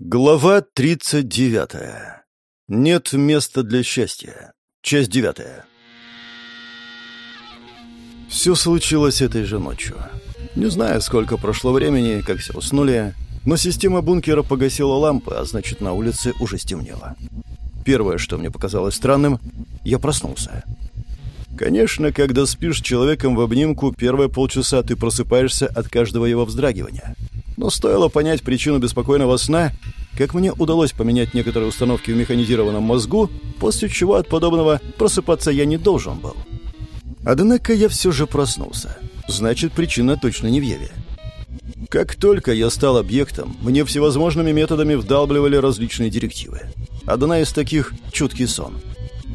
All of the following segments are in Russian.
Глава 39. Нет места для счастья. Часть 9. Все случилось этой же ночью. Не знаю, сколько прошло времени, как все уснули, но система бункера погасила лампы, а значит, на улице уже стемнело. Первое, что мне показалось странным, я проснулся. Конечно, когда спишь с человеком в обнимку, первые полчаса ты просыпаешься от каждого его вздрагивания – но стоило понять причину беспокойного сна, как мне удалось поменять некоторые установки в механизированном мозгу, после чего от подобного просыпаться я не должен был. Однако я все же проснулся. Значит, причина точно не в Еве. Как только я стал объектом, мне всевозможными методами вдалбливали различные директивы. Одна из таких — чуткий сон.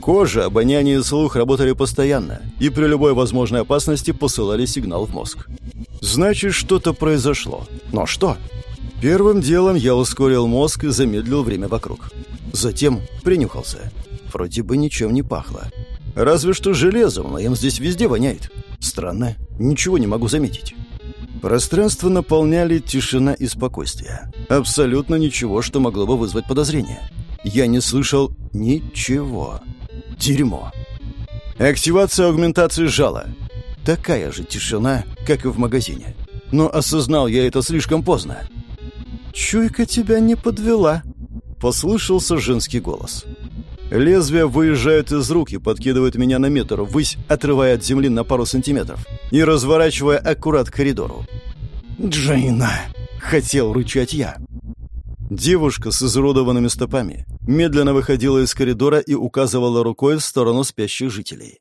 Кожа, обоняние и слух работали постоянно, и при любой возможной опасности посылали сигнал в мозг. Значит, что-то произошло. Но что? Первым делом я ускорил мозг и замедлил время вокруг. Затем принюхался. Вроде бы ничем не пахло. Разве что железом, но им здесь везде воняет. Странно, ничего не могу заметить. Пространство наполняли тишина и спокойствие. Абсолютно ничего, что могло бы вызвать подозрение. Я не слышал ничего. Дерьмо. Активация аугментации жала. Такая же тишина, как и в магазине. Но осознал я это слишком поздно. «Чуйка тебя не подвела», — послышался женский голос. Лезвия выезжают из рук и подкидывают меня на метр ввысь, отрывая от земли на пару сантиметров и разворачивая аккурат к коридору. «Джейна!» — хотел рычать я. Девушка с изуродованными стопами медленно выходила из коридора и указывала рукой в сторону спящих жителей.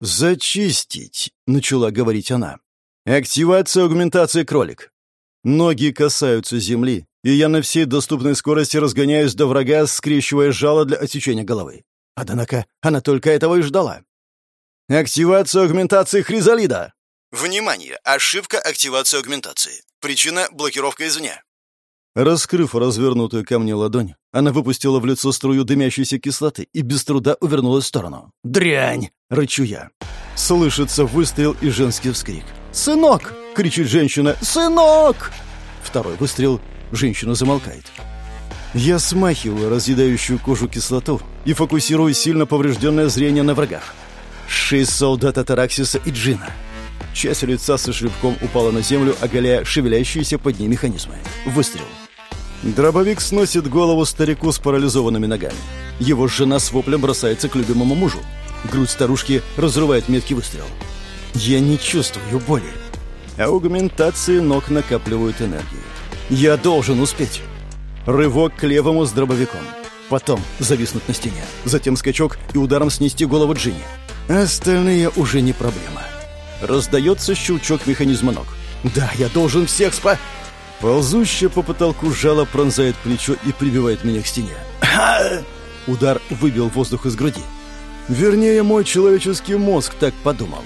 «Зачистить», — начала говорить она. «Активация аугментации кролик. Ноги касаются земли, и я на всей доступной скорости разгоняюсь до врага, скрещивая жало для отсечения головы. Однако она только этого и ждала. Активация аугментации хризалида. Внимание! Ошибка активации аугментации. Причина — блокировка извне. Раскрыв развернутую ко мне ладонь, она выпустила в лицо струю дымящейся кислоты и без труда увернулась в сторону. «Дрянь!» — рычу я. Слышится выстрел и женский вскрик. «Сынок!» — кричит женщина. «Сынок!» Второй выстрел. Женщина замолкает. Я смахиваю разъедающую кожу кислоту и фокусирую сильно поврежденное зрение на врагах. Шесть солдат Атараксиса и Джина. Часть лица со шлепком упала на землю, оголяя шевелящиеся под ней механизмы. Выстрел. Дробовик сносит голову старику с парализованными ногами. Его жена с воплем бросается к любимому мужу. Грудь старушки разрывает меткий выстрел. Я не чувствую боли. Аугментации ног накапливают энергию. Я должен успеть. Рывок к левому с дробовиком. Потом зависнуть на стене. Затем скачок и ударом снести голову Джинни. Остальные уже не проблема. Раздается щелчок механизма ног. Да, я должен всех спа... Ползущая по потолку жало пронзает плечо и прибивает меня к стене. Удар выбил воздух из груди. Вернее, мой человеческий мозг так подумал.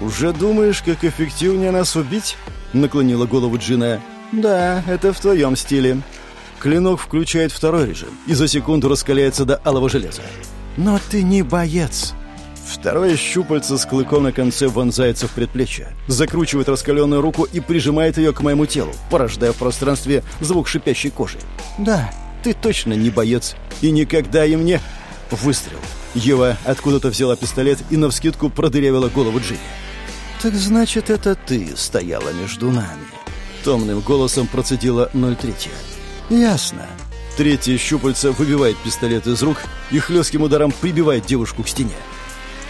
«Уже думаешь, как эффективнее нас убить?» Наклонила голову Джина. «Да, это в твоем стиле». Клинок включает второй режим и за секунду раскаляется до алого железа. «Но ты не боец!» Второе щупальце с клыком на конце вонзается в предплечье, закручивает раскаленную руку и прижимает ее к моему телу, порождая в пространстве звук шипящей кожи. «Да, ты точно не боец, и никогда и мне...» Выстрел. Ева откуда-то взяла пистолет и навскидку продырявила голову Джинни. «Так значит, это ты стояла между нами?» Томным голосом процедила 03. «Ясно». Третье щупальце выбивает пистолет из рук и хлестким ударом прибивает девушку к стене.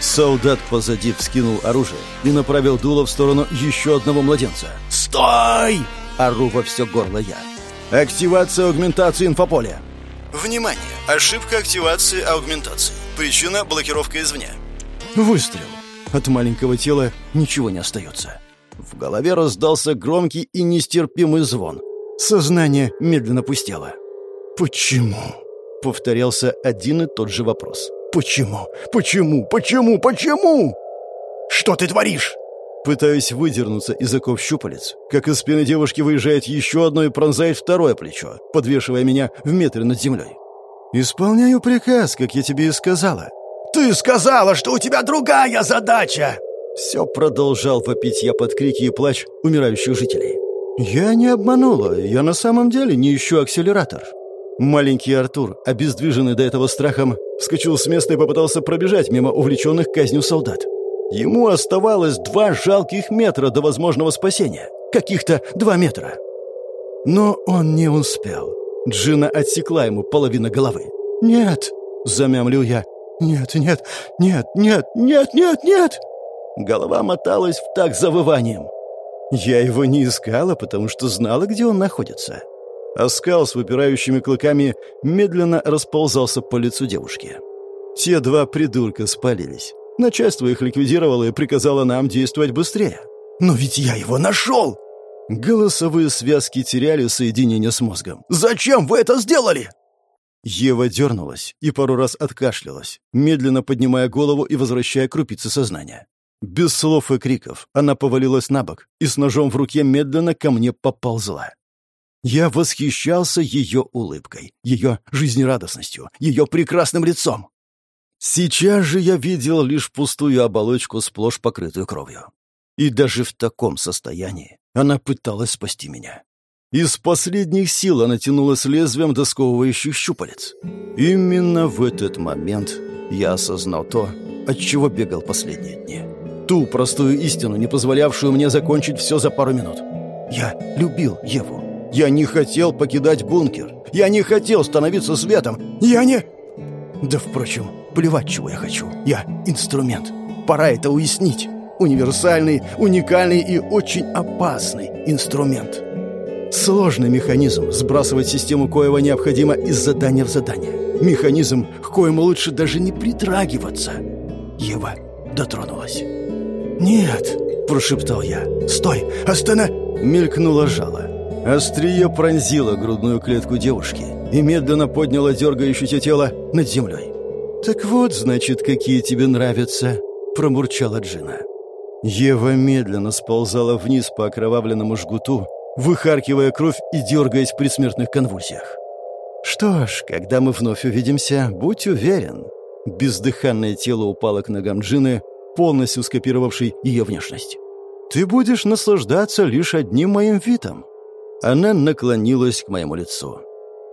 Солдат позади вскинул оружие и направил дуло в сторону еще одного младенца. «Стой!» — ору во все горло я. «Активация аугментации инфополя!» «Внимание! Ошибка активации аугментации. Причина — блокировка извне». Выстрел. От маленького тела ничего не остается. В голове раздался громкий и нестерпимый звон. Сознание медленно пустело. «Почему?» — повторялся один и тот же вопрос. Почему? Почему? Почему? Почему? Что ты творишь? Пытаюсь выдернуться из оков щупалец, как из спины девушки выезжает еще одно и пронзает второе плечо, подвешивая меня в метре над землей. «Исполняю приказ, как я тебе и сказала». «Ты сказала, что у тебя другая задача!» Все продолжал вопить я под крики и плач умирающих жителей. «Я не обманула, я на самом деле не ищу акселератор». Маленький Артур, обездвиженный до этого страхом, вскочил с места и попытался пробежать мимо увлеченных казнью солдат. Ему оставалось два жалких метра до возможного спасения. Каких-то два метра. Но он не успел. Джина отсекла ему половину головы. «Нет!» — замямлил я. «Нет, нет, нет, нет, нет, нет, нет!» Голова моталась в так завыванием. Я его не искала, потому что знала, где он находится. Оскал с выпирающими клыками медленно расползался по лицу девушки. Те два придурка спалились. Начальство их ликвидировало и приказало нам действовать быстрее. «Но ведь я его нашел!» Голосовые связки теряли соединение с мозгом. «Зачем вы это сделали?» Ева дернулась и пару раз откашлялась, медленно поднимая голову и возвращая крупицы сознания. Без слов и криков она повалилась на бок и с ножом в руке медленно ко мне поползла. Я восхищался ее улыбкой, ее жизнерадостностью, ее прекрасным лицом. Сейчас же я видел лишь пустую оболочку, сплошь покрытую кровью. И даже в таком состоянии она пыталась спасти меня. Из последних сил она тянулась лезвием до сковывающих щупалец. Именно в этот момент я осознал то, от чего бегал последние дни. Ту простую истину, не позволявшую мне закончить все за пару минут. Я любил Еву. Я не хотел покидать бункер. Я не хотел становиться светом. Я не... Да, впрочем, плевать, чего я хочу. Я инструмент. Пора это уяснить. Универсальный, уникальный и очень опасный инструмент. Сложный механизм. Сбрасывать систему Коева необходимо из задания в задание. Механизм, к коему лучше даже не притрагиваться. Ева дотронулась. «Нет!» – прошептал я. «Стой! Остана...» Мелькнуло жало. Острие пронзило грудную клетку девушки и медленно подняло дергающееся тело над землей. «Так вот, значит, какие тебе нравятся!» – промурчала Джина. Ева медленно сползала вниз по окровавленному жгуту, выхаркивая кровь и дергаясь в предсмертных конвульсиях. «Что ж, когда мы вновь увидимся, будь уверен». Бездыханное тело упало к ногам Джины, полностью скопировавшей ее внешность. «Ты будешь наслаждаться лишь одним моим видом». Она наклонилась к моему лицу.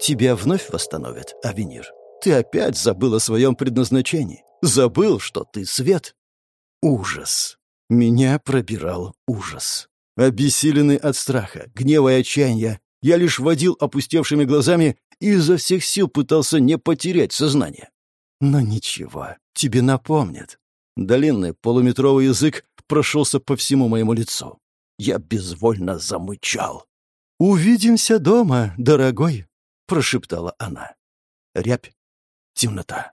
«Тебя вновь восстановят, Авенир. Ты опять забыл о своем предназначении. Забыл, что ты свет». Ужас. Меня пробирал ужас. Обессиленный от страха, гнева и отчаяния, я лишь водил опустевшими глазами и изо всех сил пытался не потерять сознание. Но ничего, тебе напомнят. Длинный полуметровый язык прошелся по всему моему лицу. Я безвольно замычал. «Увидимся дома, дорогой», — прошептала она. Рябь, темнота.